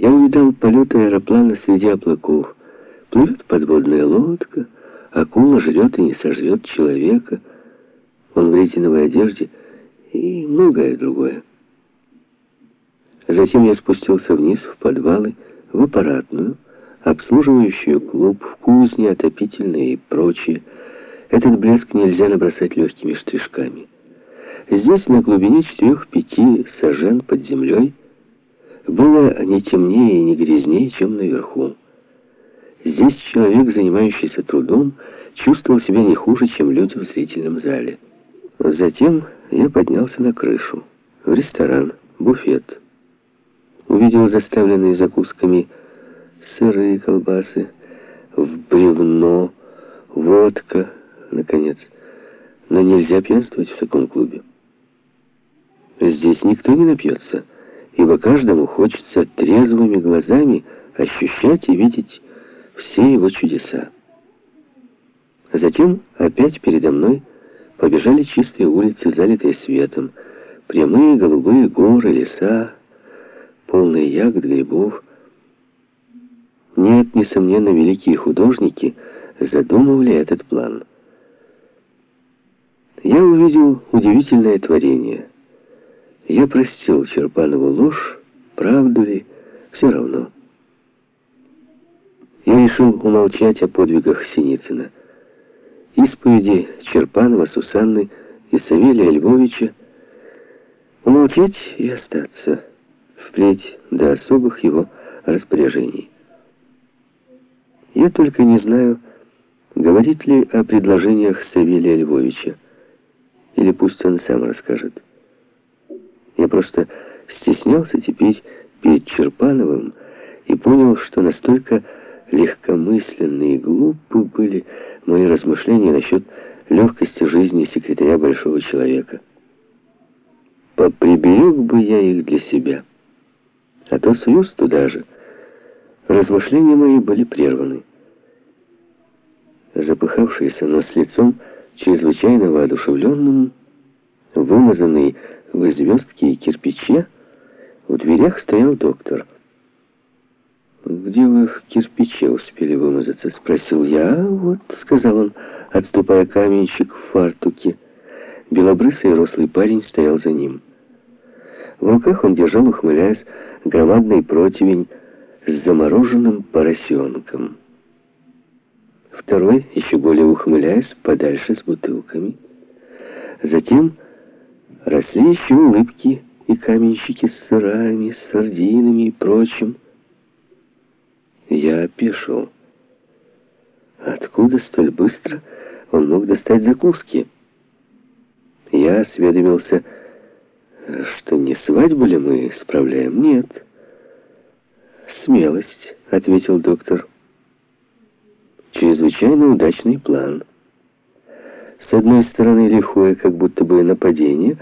Я увидал полет аэроплана среди облаков. Плывет подводная лодка, акула жрет и не сожрет человека. Он в резиновой одежде и многое другое. Затем я спустился вниз в подвалы, в аппаратную, обслуживающую клуб, в кузни, отопительные и прочее. Этот блеск нельзя набросать легкими штришками. Здесь, на глубине четырех-пяти сажен под землей, было не темнее и не грязнее, чем наверху. Здесь человек, занимающийся трудом, чувствовал себя не хуже, чем люди в зрительном зале. Затем я поднялся на крышу, в ресторан, буфет. Увидел заставленные закусками сырые колбасы, в бревно, водка, наконец. Но нельзя пьянствовать в таком клубе. Здесь никто не напьется ибо каждому хочется трезвыми глазами ощущать и видеть все его чудеса. Затем опять передо мной побежали чистые улицы, залитые светом, прямые голубые горы, леса, полные ягод, грибов. Нет, несомненно, великие художники задумывали этот план. Я увидел удивительное творение — я простил Черпанову ложь, правду ли, все равно. Я решил умолчать о подвигах Синицына. Исповеди Черпанова, Сусанны и Савелия Львовича умолчать и остаться, впредь до особых его распоряжений. Я только не знаю, говорит ли о предложениях Савелия Львовича, или пусть он сам расскажет. Я просто стеснялся теперь перед Черпановым и понял, что настолько легкомысленные и глупы были мои размышления насчет легкости жизни секретаря большого человека. Поприберег бы я их для себя, а то союз туда же. Размышления мои были прерваны. Запыхавшийся, но с лицом чрезвычайно воодушевленным, вымазанный в звездке и кирпиче, в дверях стоял доктор. «Где вы в кирпиче успели вымазаться?» — спросил я. «Вот», — сказал он, отступая каменщик в фартуке. Белобрысый рослый парень стоял за ним. В руках он держал, ухмыляясь, громадный противень с замороженным поросенком. Второй, еще более ухмыляясь, подальше с бутылками. Затем росли еще улыбки и каменщики с сырами, с сардинами и прочим. Я опешил. Откуда столь быстро он мог достать закуски? Я осведомился, что не свадьбу ли мы справляем? Нет. Смелость, ответил доктор. Чрезвычайно удачный план. С одной стороны, лихое, как будто бы нападение,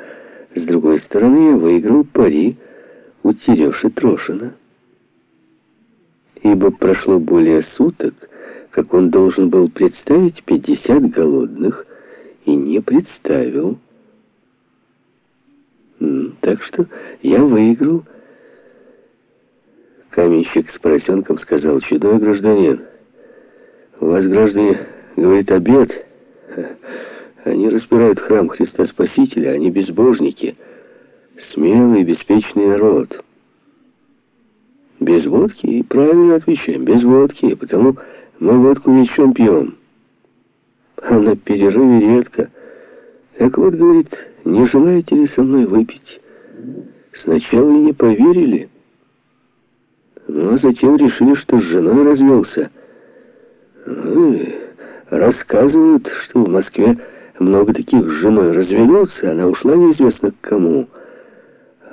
с другой стороны, я выиграл пари у Тереши Трошина. Ибо прошло более суток, как он должен был представить 50 голодных, и не представил. Так что я выиграл. Каменщик с поросенком сказал, «Чудой гражданин, у вас, граждане, говорит, обед». Они разбирают храм Христа Спасителя, они безбожники. Смелый, беспечный народ. Без водки, и правильно отвечаем, без водки, потому мы водку вечером пьем. А на перерыве редко. Так вот, говорит, не желаете ли со мной выпить? Сначала и не поверили, но затем решили, что с женой развелся. Ну, рассказывают, что в Москве много таких с женой развелся, она ушла неизвестно к кому.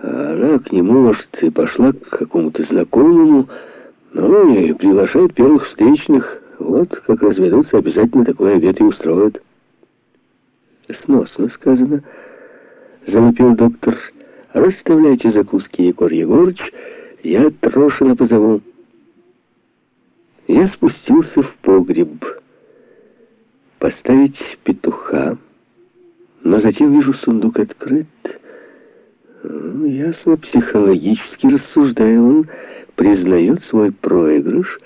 А она к нему, может, и пошла к какому-то знакомому, ну и приглашает первых встречных. Вот, как разведутся, обязательно такой обед и устроят. Сносно сказано, залупил доктор. Расставляйте закуски, Егор Егорыч, я Трошина позову. Я спустился в погреб поставить петуха, но затем вижу сундук открыт. Ну, ясно, психологически рассуждая, он признает свой проигрыш